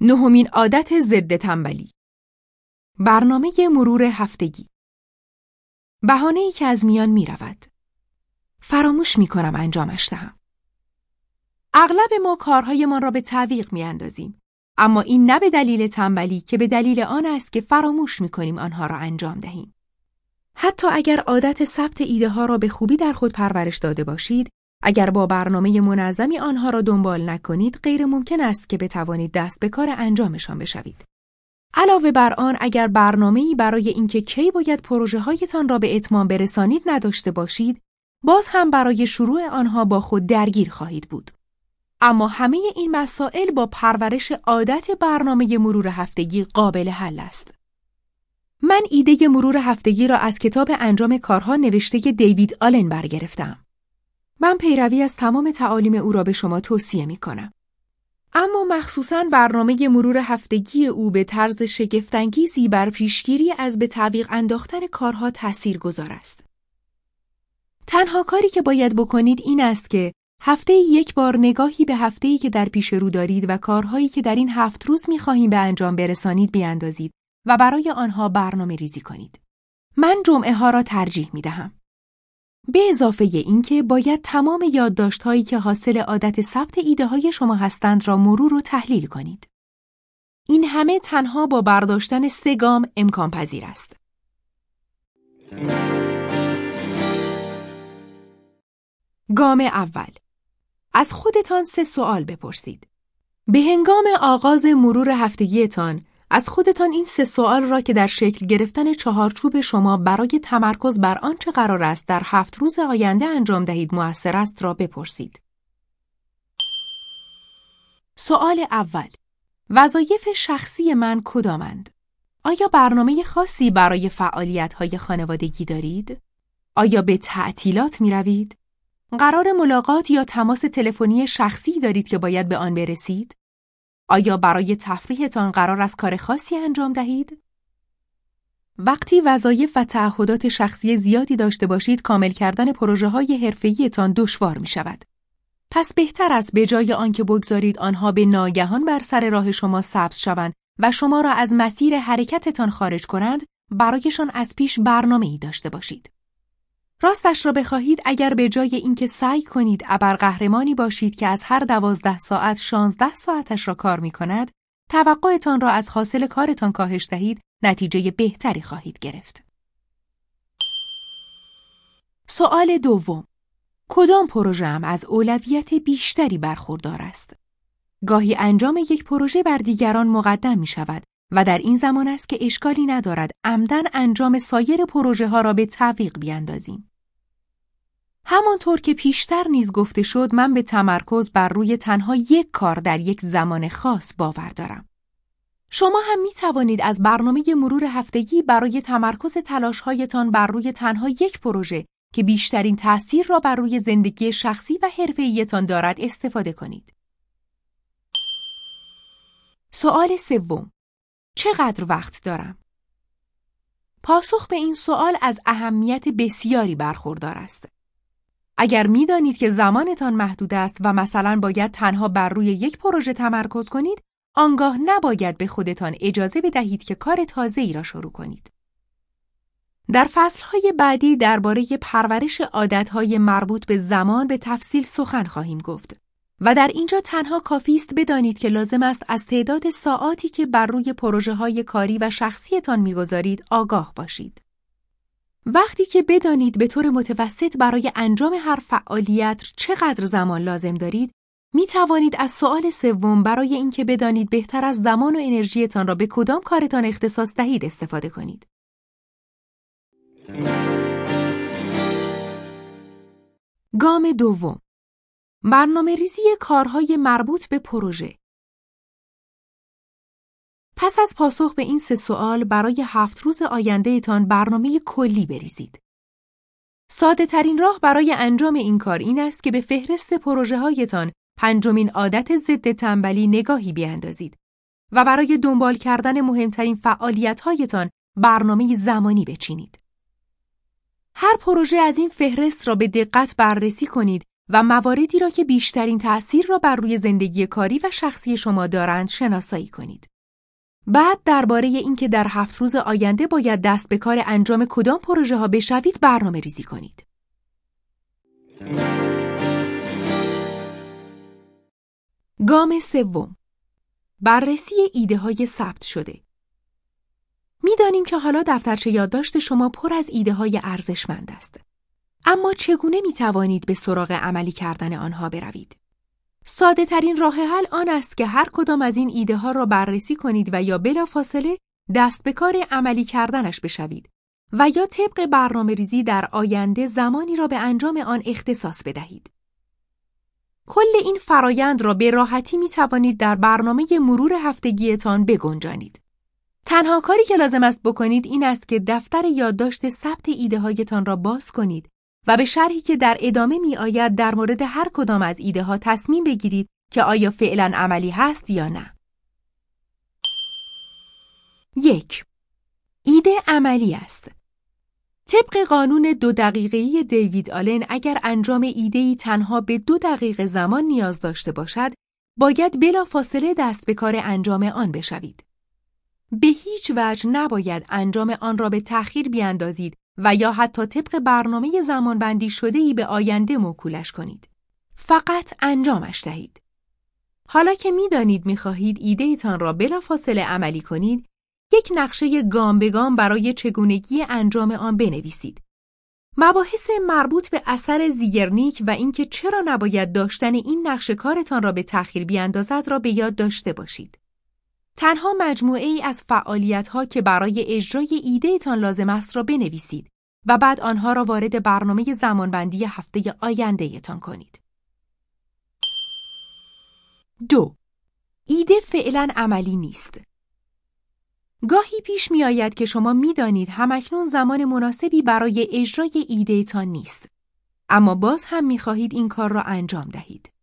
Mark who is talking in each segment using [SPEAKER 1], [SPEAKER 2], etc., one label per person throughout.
[SPEAKER 1] نهمین عادت ضد تنبلی برنامه مرور هفتگی بهانه ای که از میان می رود. فراموش می کنم انجامش دهم. اغلب ما کارهایمان را به تعویق می اندازیم. اما این نه به دلیل تنبلی که به دلیل آن است که فراموش می کنیم آنها را انجام دهیم. حتی اگر عادت ثبت ایده ها را به خوبی در خود پرورش داده باشید، اگر با برنامه منظمی آنها را دنبال نکنید غیر ممکن است که بتوانید دست به کار انجامشان بشوید. علاوه بر آن اگر برنامه‌ای برای اینکه کی باید پروژه هایتان را به اتمام برسانید نداشته باشید، باز هم برای شروع آنها با خود درگیر خواهید بود. اما همه این مسائل با پرورش عادت برنامه مرور هفتگی قابل حل است. من ایده مرور هفتگی را از کتاب انجام کارها نوشته دیوید آلن برگرفتم. من پیروی از تمام تعالیم او را به شما توصیه می کنم. اما مخصوصاً برنامه مرور هفتگی او به طرز شگفتانگیزی بر پیشگیری از به تعویق انداختن کارها تأثیر گذار است. تنها کاری که باید بکنید این است که هفته یک بار نگاهی به هفته‌ای که در پیش رو دارید و کارهایی که در این هفت روز می‌خواهیم به انجام برسانید بیاندازید و برای آنها برنامه ریزی کنید. من جمعه ها را ترجیح می دهم. به اضافه اینکه باید تمام یادداشت‌هایی که حاصل عادت ثبت ایده های شما هستند را مرور و تحلیل کنید. این همه تنها با برداشتن سه گام امکان پذیر است. گام اول از خودتان سه سوال بپرسید. به هنگام آغاز مرور هفتگیتان از خودتان این سه سوال را که در شکل گرفتن چهارچوب شما برای تمرکز بر آنچه قرار است در هفت روز آینده انجام دهید موثر است را بپرسید. سوال اول وظایف شخصی من کدامند؟ آیا برنامه خاصی برای فعالیت‌های خانوادگی دارید؟ آیا به تعطیلات می روید؟ قرار ملاقات یا تماس تلفنی شخصی دارید که باید به آن برسید؟ آیا برای تفریحتان قرار است کار خاصی انجام دهید؟ وقتی وظایف و تعهدات شخصی زیادی داشته باشید کامل کردن پروژه های حرفه‌ایتان دشوار می شود. پس بهتر است به جای آنکه بگذارید آنها به ناگهان بر سر راه شما سبز شوند و شما را از مسیر حرکتتان خارج کنند برایشان از پیش برنامه ای داشته باشید. راستش را بخواهید اگر به جای اینکه سعی کنید ابرقهرمانی باشید که از هر دوازده ساعت شانزده ساعتش را کار می کند، توقعتان را از حاصل کارتان کاهش دهید، نتیجه بهتری خواهید گرفت. سوال دوم کدام پروژه هم از اولویت بیشتری برخوردار است؟ گاهی انجام یک پروژه بر دیگران مقدم می شود و در این زمان است که اشکالی ندارد عمدن انجام سایر پروژه ها را به تعویق بیاندازیم. همانطور که پیشتر نیز گفته شد من به تمرکز بر روی تنها یک کار در یک زمان خاص باور دارم. شما هم می توانید از برنامه مرور هفتگی برای تمرکز تلاشهایتان بر روی تنها یک پروژه که بیشترین تأثیر را بر روی زندگی شخصی و حرفه‌ایتان دارد استفاده کنید. سوال سوم چقدر وقت دارم؟ پاسخ به این سوال از اهمیت بسیاری برخوردار است. اگر می‌دانید که زمانتان محدود است و مثلا باید تنها بر روی یک پروژه تمرکز کنید، آنگاه نباید به خودتان اجازه بدهید که کار ای را شروع کنید. در فصلهای بعدی درباره پرورش عادتهای مربوط به زمان به تفصیل سخن خواهیم گفت. و در اینجا تنها کافی است بدانید که لازم است از تعداد ساعاتی که بر روی پروژه های کاری و شخصیتان می‌گذارید آگاه باشید. وقتی که بدانید به طور متوسط برای انجام هر فعالیت چقدر زمان لازم دارید، می توانید از سوال سوم برای اینکه بدانید بهتر از زمان و انرژیتان را به کدام کارتان اختصاص دهید استفاده کنید. گام دوم برنامه ریزی کارهای مربوط به پروژه پس از پاسخ به این سه سوال برای هفت روز آیندهتان برنامه کلی بریزید. ساده ترین راه برای انجام این کار این است که به فهرست پروژه هایتان پنجمین عادت ضد تنبلی نگاهی بیاندازید و برای دنبال کردن مهمترین فعالیت هایتان برنامه زمانی بچینید. هر پروژه از این فهرست را به دقت بررسی کنید و مواردی را که بیشترین تأثیر را بر روی زندگی کاری و شخصی شما دارند شناسایی کنید. بعد درباره اینکه در هفت روز آینده باید دست به کار انجام کدام پروژه ها بشوید برنامه ریزی کنید. گام سوم بررسی ایده های ثبت شده می‌دانیم که حالا دفترچه یادداشت شما پر از ایده های ارزشمند است. اما چگونه می توانید به سراغ عملی کردن آنها بروید؟ ساده ترین راه حل آن است که هر کدام از این ایده ها را بررسی کنید و یا بلافاصله دست به کار عملی کردنش بشوید و یا طبق برنامه ریزی در آینده زمانی را به انجام آن اختصاص بدهید. کل این فرایند را به راحتی می توانید در برنامه مرور هفتگیتان بگنجانید. تنها کاری که لازم است بکنید این است که دفتر یادداشت ثبت ایده هایتان را باز کنید و به شرحی که در ادامه می آید در مورد هر کدام از ایده ها تصمیم بگیرید که آیا فعلا عملی هست یا نه. یک ایده عملی است. طبق قانون دو دقیقه‌ای دیوید آلن اگر انجام ایده‌ای تنها به دو دقیقه زمان نیاز داشته باشد، باید بلا فاصله دست به کار انجام آن بشوید. به هیچ وجه نباید انجام آن را به تأخیر بیاندازید و یا حتی طبق برنامه زمانبندی شده ای به آینده موکولش کنید. فقط انجامش دهید. حالا که می‌دانید می‌خواهید ایدهتان را بلافاصله عملی کنید، یک نقشه گام به گام برای چگونگی انجام آن بنویسید. مباحث مربوط به اثر زیگرنیک و اینکه چرا نباید داشتن این نقشه کارتان را به تأخیر بیاندازد را به یاد داشته باشید. تنها مجموعه ای از فعالیت ها که برای اجرای ایدهتان لازم است را بنویسید و بعد آنها را وارد برنامه زمانبندی هفته آینده تان کنید. دو ایده فعلا عملی نیست. گاهی پیش می آید که شما می دانید همکنون زمان مناسبی برای اجرای ایدهتان نیست. اما باز هم می خواهید این کار را انجام دهید.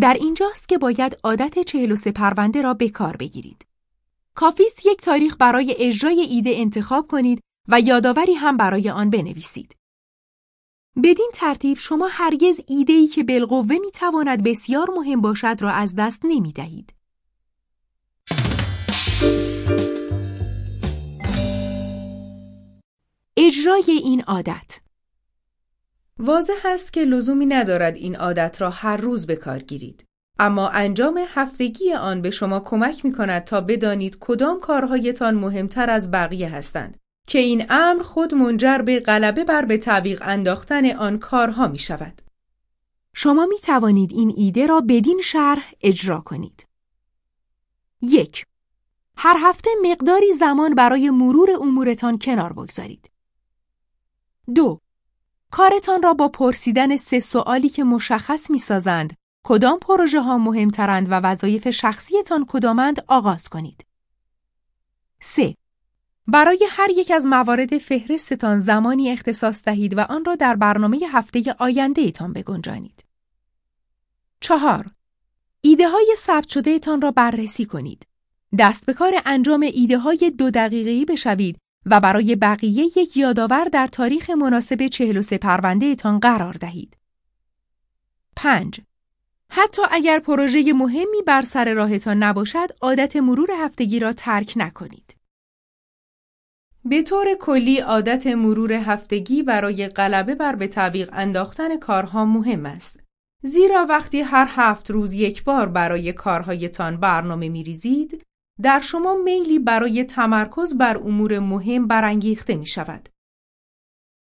[SPEAKER 1] در اینجاست که باید عادت 43 پرونده را به کار بگیرید. کافیست یک تاریخ برای اجرای ایده انتخاب کنید و یادآوری هم برای آن بنویسید. بدین ترتیب شما هرگز ایده‌ای که بالقوه می‌تواند بسیار مهم باشد را از دست نمی دهید. اجرای این عادت واضح است که لزومی ندارد این عادت را هر روز به کار گیرید. اما انجام هفتگی آن به شما کمک می کند تا بدانید کدام کارهایتان مهمتر از بقیه هستند که این امر خود منجر به غلبه بر به تعویق انداختن آن کارها می شود. شما می توانید این ایده را بدین شرح اجرا کنید. یک هر هفته مقداری زمان برای مرور امورتان کنار بگذارید. دو کارتان را با پرسیدن سه سوالی که مشخص می سازند کدام پروژه ها مهمترند و وظایف شخصیتان کدامند آغاز کنید. 3. برای هر یک از موارد فهرستتان زمانی اختصاص دهید و آن را در برنامه هفته آینده ایتان بگنجانید. 4. ایده های ثبت شده تان را بررسی کنید. دست به کار انجام ایده های دو دقیقه‌ای بشوید و برای بقیه یک یادآور در تاریخ مناسب 43 پرونده تان قرار دهید. 5. حتی اگر پروژه مهمی بر سر راهتان نباشد، عادت مرور هفتگی را ترک نکنید. به طور کلی عادت مرور هفتگی برای غلبه بر به تعویق انداختن کارها مهم است. زیرا وقتی هر هفت روز یک بار برای کارهایتان برنامه می ریزید، در شما میلی برای تمرکز بر امور مهم برانگیخته می شود.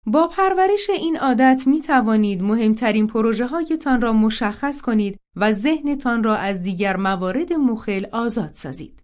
[SPEAKER 1] با پرورش این عادت می توانید مهمترین پروژه هایتان را مشخص کنید و ذهنتان را از دیگر موارد مخل آزاد سازید.